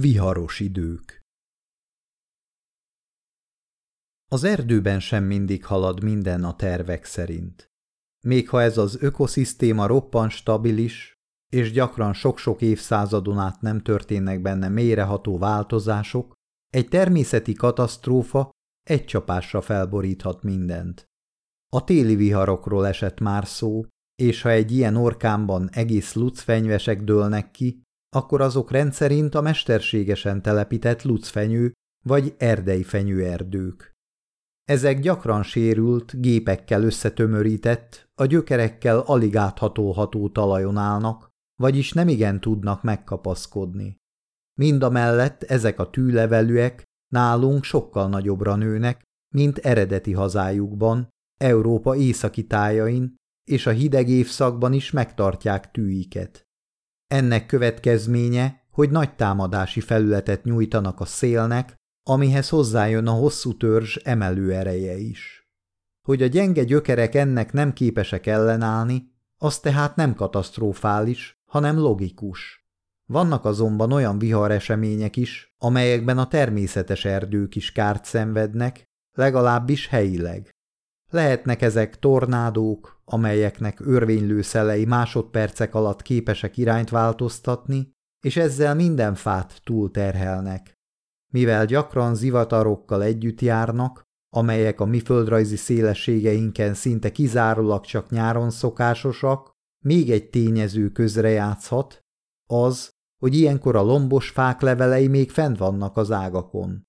Viharos idők Az erdőben sem mindig halad minden a tervek szerint. Még ha ez az ökoszisztéma roppan stabilis, és gyakran sok-sok évszázadon át nem történnek benne mélyreható változások, egy természeti katasztrófa egy csapásra felboríthat mindent. A téli viharokról esett már szó, és ha egy ilyen orkánban egész lucfenyvesek dőlnek ki, akkor azok rendszerint a mesterségesen telepített lucfenyő vagy erdei fenyőerdők. Ezek gyakran sérült, gépekkel összetömörített, a gyökerekkel alig átható talajon állnak, vagyis nemigen tudnak megkapaszkodni. Mindamellett ezek a tűlevelűek nálunk sokkal nagyobbra nőnek, mint eredeti hazájukban, Európa északi tájain, és a hideg évszakban is megtartják tűiket. Ennek következménye, hogy nagy támadási felületet nyújtanak a szélnek, amihez hozzájön a hosszú törzs emelő ereje is. Hogy a gyenge gyökerek ennek nem képesek ellenállni, az tehát nem katasztrofális, hanem logikus. Vannak azonban olyan viharesemények is, amelyekben a természetes erdők is kárt szenvednek, legalábbis helyileg. Lehetnek ezek tornádók, amelyeknek örvénylő szelei másodpercek alatt képesek irányt változtatni, és ezzel minden fát túlterhelnek. Mivel gyakran zivatarokkal együtt járnak, amelyek a mi földrajzi szélességeinken szinte kizárólag csak nyáron szokásosak, még egy tényező közrejátszhat, az, hogy ilyenkor a lombos fák levelei még fent vannak az ágakon.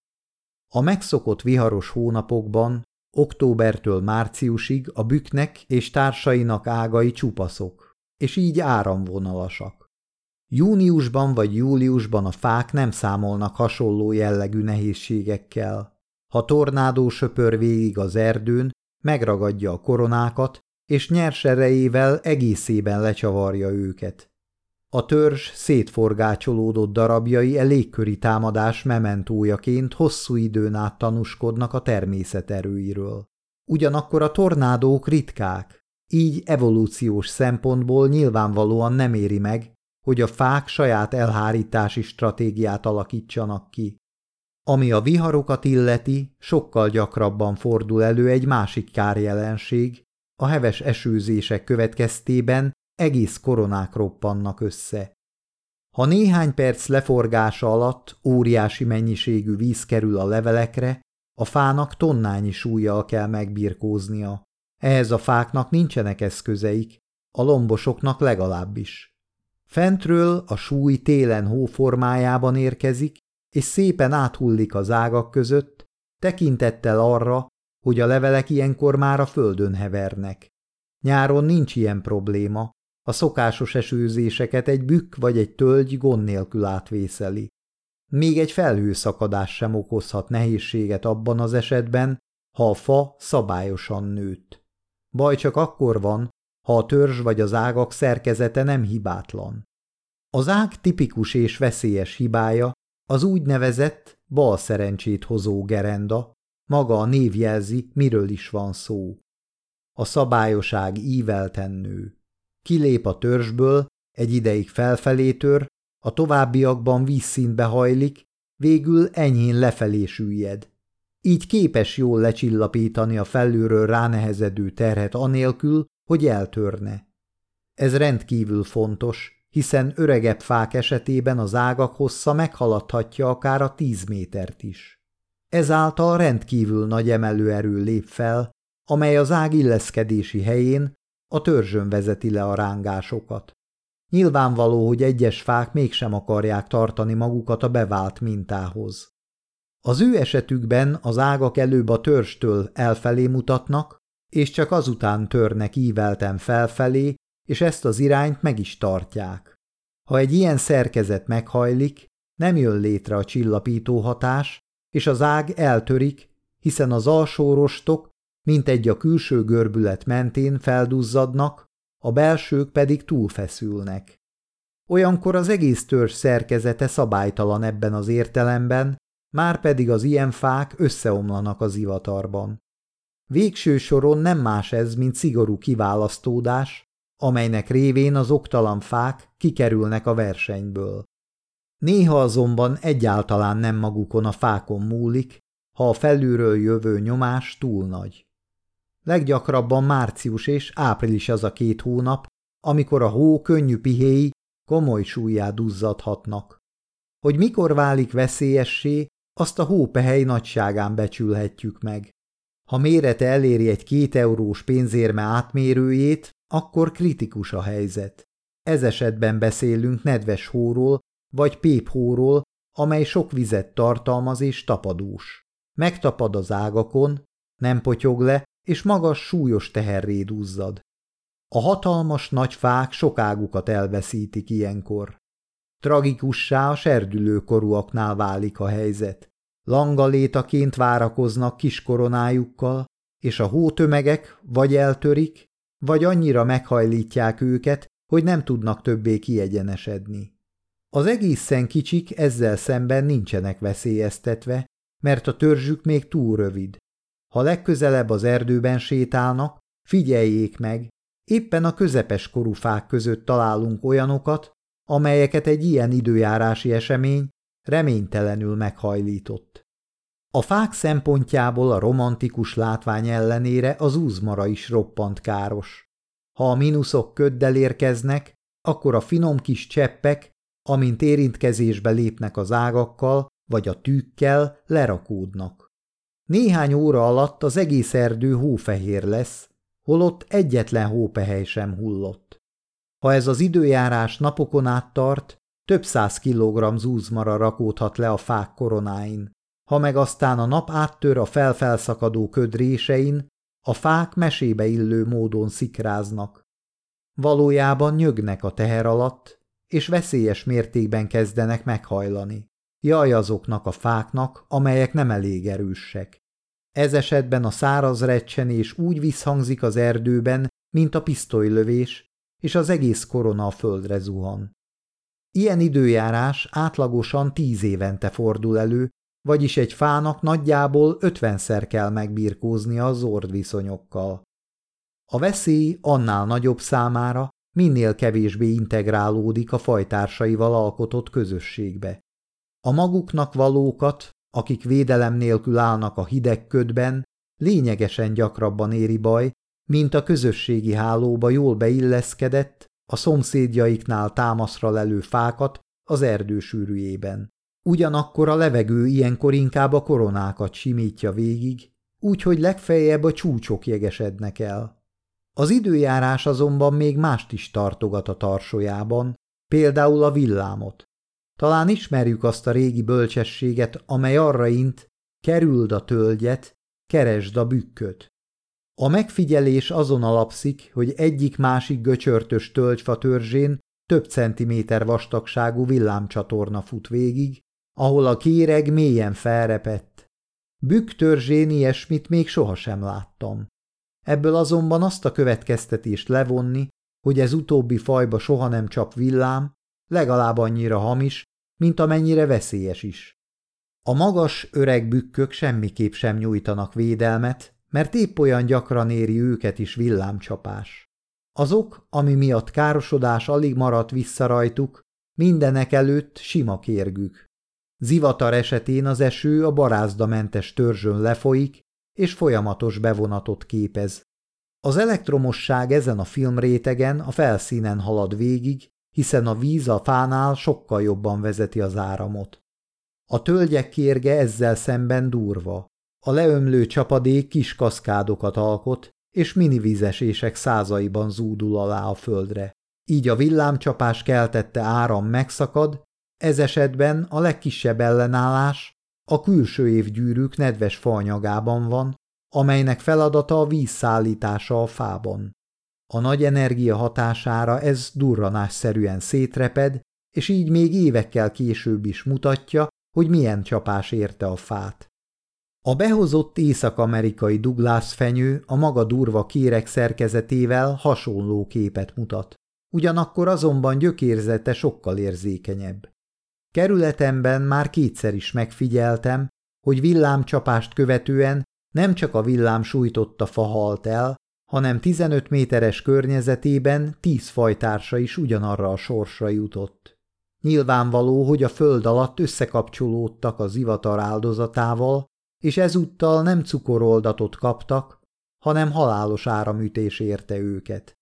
A megszokott viharos hónapokban Októbertől márciusig a büknek és társainak ágai csupaszok, és így áramvonalasak. Júniusban vagy júliusban a fák nem számolnak hasonló jellegű nehézségekkel. Ha tornádó söpör végig az erdőn, megragadja a koronákat, és nyers erejével egészében lecsavarja őket. A törzs szétforgácsolódott darabjai elégköri támadás mementójaként hosszú időn át tanúskodnak a természet erőiről. Ugyanakkor a tornádók ritkák, így evolúciós szempontból nyilvánvalóan nem éri meg, hogy a fák saját elhárítási stratégiát alakítsanak ki. Ami a viharokat illeti, sokkal gyakrabban fordul elő egy másik kárjelenség, a heves esőzések következtében egész koronák roppannak össze. Ha néhány perc leforgása alatt óriási mennyiségű víz kerül a levelekre, a fának tonnányi súlyjal kell megbirkóznia. Ehhez a fáknak nincsenek eszközeik, a lombosoknak legalábbis. Fentről a súly télen hó formájában érkezik, és szépen áthullik az ágak között, tekintettel arra, hogy a levelek ilyenkor már a földön hevernek. Nyáron nincs ilyen probléma, a szokásos esőzéseket egy bükk vagy egy tölgy gond nélkül átvészeli. Még egy felhőszakadás sem okozhat nehézséget abban az esetben, ha a fa szabályosan nőtt. Baj csak akkor van, ha a törzs vagy az ágak szerkezete nem hibátlan. Az ág tipikus és veszélyes hibája az úgynevezett bal szerencsét hozó gerenda, maga a név jelzi, miről is van szó. A szabályoság ívelten nő. Kilép a törzsből, egy ideig felfelé tör, a továbbiakban vízszintbe hajlik, végül enyhén lefelé süllyed. Így képes jól lecsillapítani a felülről ránehezedő terhet anélkül, hogy eltörne. Ez rendkívül fontos, hiszen öregebb fák esetében az ágak hossza meghaladhatja akár a tíz métert is. Ezáltal rendkívül nagy emelőerő lép fel, amely az ág illeszkedési helyén a törzsön vezeti le a rángásokat. Nyilvánvaló, hogy egyes fák mégsem akarják tartani magukat a bevált mintához. Az ő esetükben az ágak előbb a törstől elfelé mutatnak, és csak azután törnek ívelten felfelé, és ezt az irányt meg is tartják. Ha egy ilyen szerkezet meghajlik, nem jön létre a csillapító hatás, és az ág eltörik, hiszen az alsó rostok mint egy a külső görbület mentén felduzzadnak, a belsők pedig túlfeszülnek. Olyankor az egész törzs szerkezete szabálytalan ebben az értelemben, már pedig az ilyen fák összeomlanak az ivatarban. Végső soron nem más ez, mint szigorú kiválasztódás, amelynek révén az oktalan fák kikerülnek a versenyből. Néha azonban egyáltalán nem magukon a fákon múlik, ha a felülről jövő nyomás túl nagy. Leggyakrabban március és április az a két hónap, amikor a hó könnyű pihéi komoly súlyát duzzadhatnak. Hogy mikor válik veszélyessé, azt a hópehely nagyságán becsülhetjük meg. Ha mérete eléri egy két eurós pénzérme átmérőjét, akkor kritikus a helyzet. Ez esetben beszélünk nedves hóról vagy péphóról, amely sok vizet tartalmaz és tapadós. Megtapad az ágakon, nem potyog le, és magas súlyos teherré duzzad. A hatalmas nagy fák sok elveszítik ilyenkor. Tragikussá a serdülő korúaknál válik a helyzet. Langalétaként várakoznak kis koronájukkal, és a hótömegek vagy eltörik, vagy annyira meghajlítják őket, hogy nem tudnak többé kiegyenesedni. Az egészen kicsik ezzel szemben nincsenek veszélyeztetve, mert a törzsük még túl rövid. Ha legközelebb az erdőben sétálnak, figyeljék meg, éppen a közepes korú fák között találunk olyanokat, amelyeket egy ilyen időjárási esemény reménytelenül meghajlított. A fák szempontjából a romantikus látvány ellenére az úzmara is roppant káros. Ha a mínuszok köddel érkeznek, akkor a finom kis cseppek, amint érintkezésbe lépnek az ágakkal vagy a tűkkel, lerakódnak. Néhány óra alatt az egész erdő hófehér lesz, holott egyetlen hópehely sem hullott. Ha ez az időjárás napokon át tart, több száz kilogramm zúzmara rakódhat le a fák koronáin. Ha meg aztán a nap áttör a felfelszakadó köd résein, a fák mesébe illő módon szikráznak. Valójában nyögnek a teher alatt, és veszélyes mértékben kezdenek meghajlani. Jaj azoknak a fáknak, amelyek nem elég erősek. Ez esetben a száraz recsenés úgy visszhangzik az erdőben, mint a pisztolylövés, és az egész korona a földre zuhan. Ilyen időjárás átlagosan tíz évente fordul elő, vagyis egy fának nagyjából ötvenszer kell megbirkózni az ordviszonyokkal. A veszély annál nagyobb számára, minél kevésbé integrálódik a fajtársaival alkotott közösségbe. A maguknak valókat, akik védelem nélkül állnak a hideg ködben, lényegesen gyakrabban éri baj, mint a közösségi hálóba jól beilleszkedett, a szomszédjaiknál támaszra lelő fákat az erdősűrűjében. Ugyanakkor a levegő ilyenkor inkább a koronákat simítja végig, úgyhogy legfeljebb a csúcsok jegesednek el. Az időjárás azonban még mást is tartogat a tarsójában, például a villámot. Talán ismerjük azt a régi bölcsességet, amely arra int, kerüld a tölgyet, keresd a bükköt. A megfigyelés azon alapszik, hogy egyik-másik göcsörtös tölgyfa törzsén több centiméter vastagságú villámcsatorna fut végig, ahol a kéreg mélyen felrepett. Bükk törzsén ilyesmit még sohasem láttam. Ebből azonban azt a következtetést levonni, hogy ez utóbbi fajba soha nem csap villám, legalább annyira hamis, mint amennyire veszélyes is. A magas, öreg bükkök semmiképp sem nyújtanak védelmet, mert épp olyan gyakran éri őket is villámcsapás. Azok, ami miatt károsodás alig maradt vissza rajtuk, mindenek előtt sima kérgük. Zivatar esetén az eső a barázdamentes törzsön lefolyik, és folyamatos bevonatot képez. Az elektromosság ezen a filmrétegen a felszínen halad végig, hiszen a víz a fánál sokkal jobban vezeti az áramot. A tölgyek kérge ezzel szemben durva. A leömlő csapadék kis kaszkádokat alkot, és minivízesések százaiban zúdul alá a földre. Így a villámcsapás keltette áram megszakad, ez esetben a legkisebb ellenállás a külső évgyűrűk nedves faanyagában van, amelynek feladata a víz szállítása a fában. A nagy energia hatására ez durranásszerűen szétreped, és így még évekkel később is mutatja, hogy milyen csapás érte a fát. A behozott észak-amerikai Douglas fenyő a maga durva kérek szerkezetével hasonló képet mutat, ugyanakkor azonban gyökérzete sokkal érzékenyebb. Kerületemben már kétszer is megfigyeltem, hogy villámcsapást követően nem csak a villám sújtotta fa halt el, hanem 15 méteres környezetében tíz fajtársa is ugyanarra a sorsra jutott. Nyilvánvaló, hogy a föld alatt összekapcsolódtak az ivatar áldozatával, és ezúttal nem cukoroldatot kaptak, hanem halálos áramütés érte őket.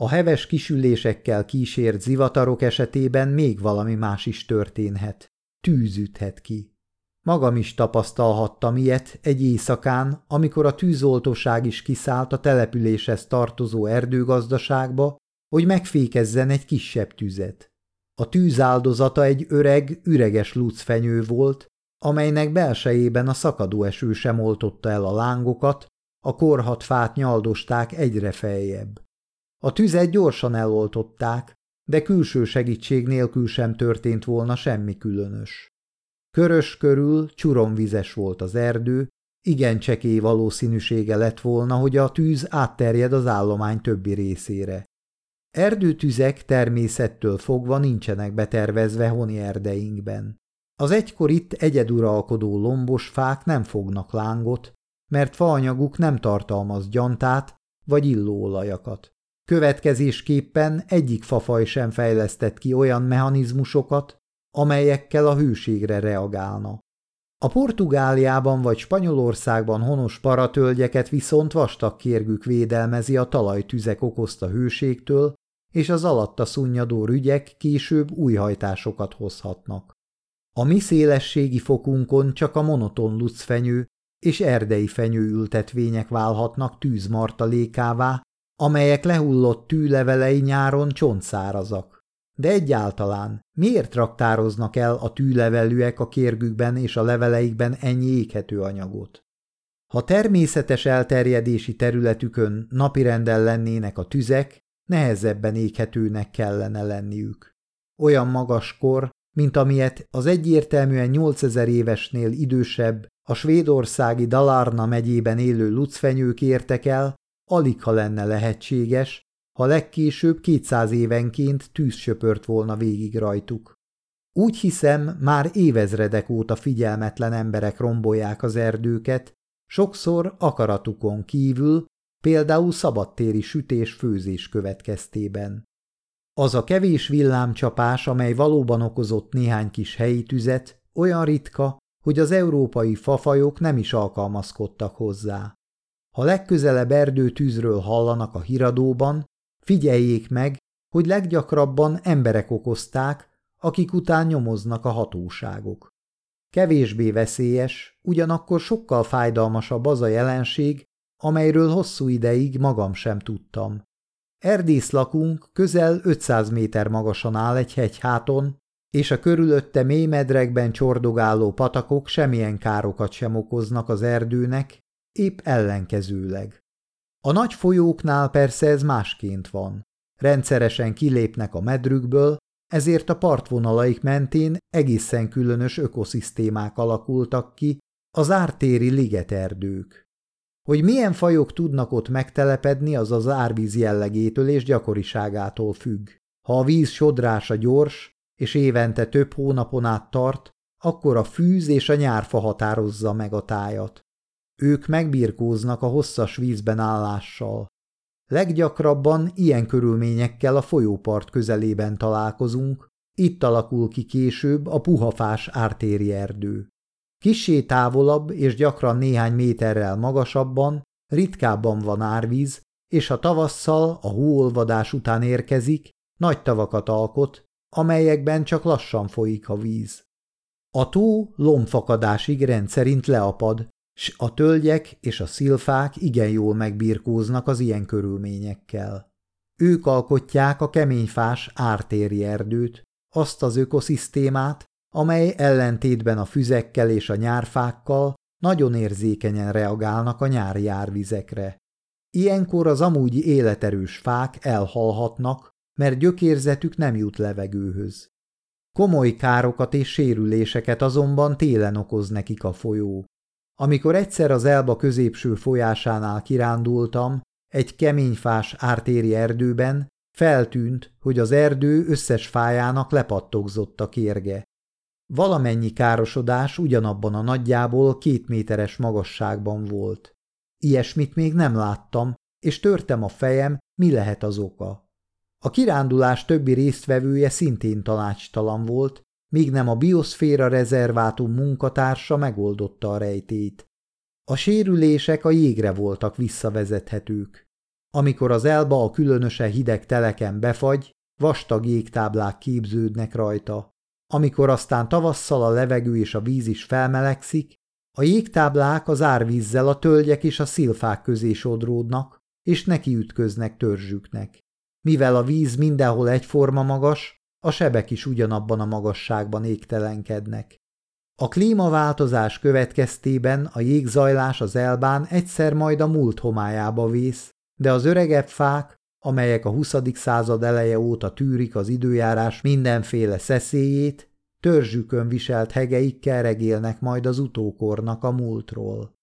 A heves kisülésekkel kísért zivatarok esetében még valami más is történhet. Tűzüthet ki. Magam is tapasztalhattam ilyet egy éjszakán, amikor a tűzoltóság is kiszállt a településhez tartozó erdőgazdaságba, hogy megfékezzen egy kisebb tüzet. A tűz áldozata egy öreg, üreges lucfenyő volt, amelynek belsejében a szakadó eső sem oltotta el a lángokat, a korhat fát nyaldosták egyre feljebb. A tüzet gyorsan eloltották, de külső segítség nélkül sem történt volna semmi különös. Körös körül csuromvizes volt az erdő, igen csekély valószínűsége lett volna, hogy a tűz átterjed az állomány többi részére. Erdőtüzek természettől fogva nincsenek betervezve honi erdeinkben. Az egykor itt egyeduralkodó lombos fák nem fognak lángot, mert faanyaguk nem tartalmaz gyantát vagy illóolajakat. Következésképpen egyik fafaj sem fejlesztett ki olyan mechanizmusokat, amelyekkel a hőségre reagálna. A Portugáliában vagy Spanyolországban honos paratölgyeket viszont vastag kérgük védelmezi a talajtüzek okozta hőségtől, és az alatta szunnyadó rügyek később új hajtásokat hozhatnak. A mi szélességi fokunkon csak a monoton lucfenyő és erdei fenyőültetvények válhatnak tűzmartalékává, amelyek lehullott tűlevelei nyáron csontszárazak. De egyáltalán miért raktároznak el a tűlevelűek a kérgükben és a leveleikben ennyi éghető anyagot? Ha természetes elterjedési területükön napirenden lennének a tüzek, nehezebben éghetőnek kellene lenniük. Olyan magas kor, mint amilyet az egyértelműen 8000 évesnél idősebb, a svédországi Dalarna megyében élő lucfenyők értek el, alig ha lenne lehetséges, ha legkésőbb 200 évenként tűz söpört volna végig rajtuk. Úgy hiszem, már évezredek óta figyelmetlen emberek rombolják az erdőket, sokszor akaratukon kívül, például szabadtéri sütés-főzés következtében. Az a kevés villámcsapás, amely valóban okozott néhány kis helyi tüzet, olyan ritka, hogy az európai fafajok nem is alkalmazkodtak hozzá. Ha legközelebb erdőtűzről hallanak a híradóban, figyeljék meg, hogy leggyakrabban emberek okozták, akik után nyomoznak a hatóságok. Kevésbé veszélyes, ugyanakkor sokkal fájdalmasabb az a jelenség, amelyről hosszú ideig magam sem tudtam. Erdészlakunk közel 500 méter magasan áll egy hegyháton, és a körülötte mély medrekben csordogáló patakok semmilyen károkat sem okoznak az erdőnek, épp ellenkezőleg. A nagy folyóknál persze ez másként van. Rendszeresen kilépnek a medrükből, ezért a partvonalaik mentén egészen különös ökoszisztémák alakultak ki, az ártéri ligeterdők. Hogy milyen fajok tudnak ott megtelepedni, az az árvíz jellegétől és gyakoriságától függ. Ha a víz sodrása gyors, és évente több hónapon át tart, akkor a fűz és a nyárfa határozza meg a tájat. Ők megbirkóznak a hosszas vízben állással. Leggyakrabban ilyen körülményekkel a folyópart közelében találkozunk, itt alakul ki később a puhafás ártéri erdő. Kissé távolabb és gyakran néhány méterrel magasabban, ritkábban van árvíz, és ha tavasszal a hóolvadás után érkezik, nagy tavakat alkot, amelyekben csak lassan folyik a víz. A tó lombfakadásig rendszerint leapad, s a tölgyek és a szilfák igen jól megbirkóznak az ilyen körülményekkel. Ők alkotják a keményfás ártéri erdőt, azt az ökoszisztémát, amely ellentétben a füzekkel és a nyárfákkal nagyon érzékenyen reagálnak a nyári árvizekre. Ilyenkor az amúgy életerős fák elhalhatnak, mert gyökérzetük nem jut levegőhöz. Komoly károkat és sérüléseket azonban télen okoz nekik a folyó. Amikor egyszer az Elba középső folyásánál kirándultam, egy keményfás ártéri erdőben, feltűnt, hogy az erdő összes fájának lepattogzott a kérge. Valamennyi károsodás ugyanabban a nagyjából két méteres magasságban volt. Ilyesmit még nem láttam, és törtem a fejem, mi lehet az oka. A kirándulás többi résztvevője szintén tanácstalan volt, míg nem a bioszféra rezervátum munkatársa megoldotta a rejtét. A sérülések a jégre voltak visszavezethetők. Amikor az elba a különösen hideg teleken befagy, vastag jégtáblák képződnek rajta. Amikor aztán tavasszal a levegő és a víz is felmelegszik, a jégtáblák az árvízzel a tölgyek és a szilfák közé sodródnak, és nekiütköznek törzsüknek. Mivel a víz mindenhol egyforma magas, a sebek is ugyanabban a magasságban égtelenkednek. A klímaváltozás következtében a jégzajlás az elbán egyszer majd a múlt homályába vész, de az öregebb fák, amelyek a 20. század eleje óta tűrik az időjárás mindenféle szeszélyét, törzsükön viselt hegeikkel regélnek majd az utókornak a múltról.